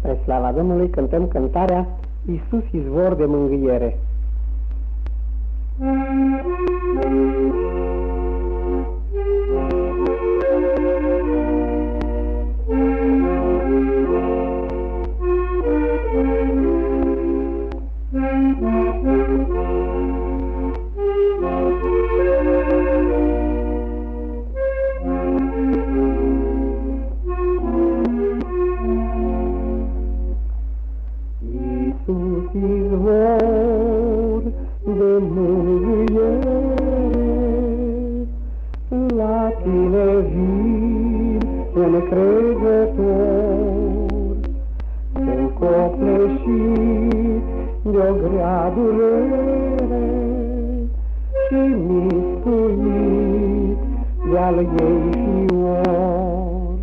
Spre slava Domnului cântăm cântarea Iisus izvor de mângâiere. Iisus de-o grea durere și mistuit de-al ei fior.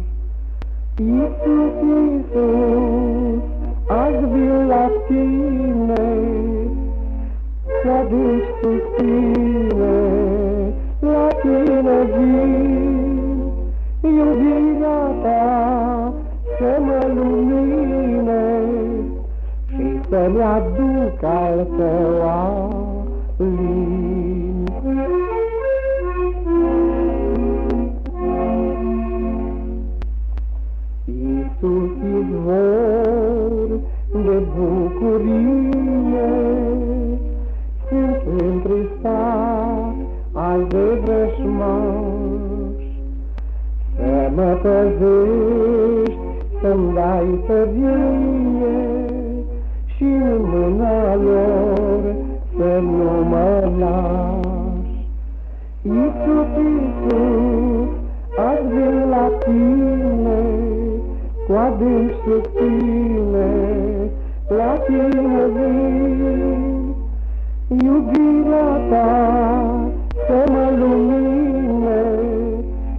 Iisus, Iisus, azi vin la tine, să aduci susține, la tine vin, iubirea ta să mă lumine și să-mi aduc al tău alin. Iisus izvor de bucurie, Sunt întristat azi de vrășmaș. Să mă păzești, să-mi dai tărie, lași. Iisus, Iisus, azi vin la tine, cu adânc susține, la tine vin. Iubirea ta să mă lumine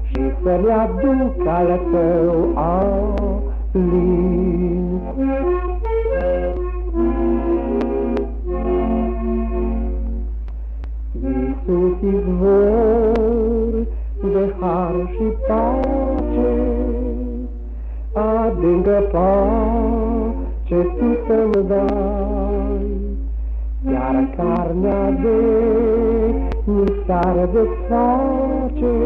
și să-mi aduc al tău alin. Și pace, adâncă pace tu să-mi dai, iar carnea de nisar desface,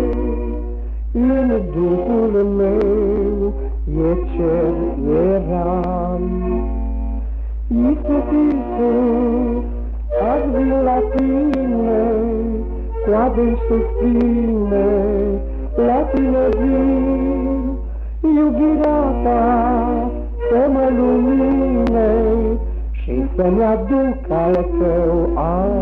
în Duhul meu e cer, e rai. Iisus, Iisus, azi vin la tine, cu adânc suspine, să-mi aduc al tău alin.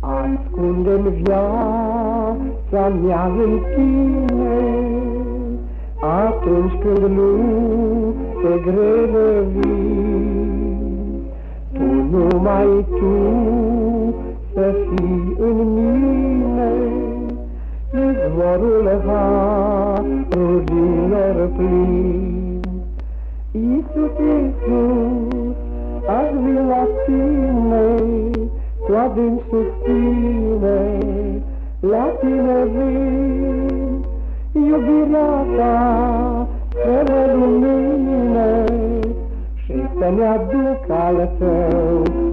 Ascunde-mi viața mea în tine, atunci când lupte grele vin. Tu numai tu să fii în mine, izvorul harurilor plin. Iisus, Iisus, azi vin la tine, cu adânc susține, la tine vin, iubirea ta să mă lumine și să-mi aduc al tău al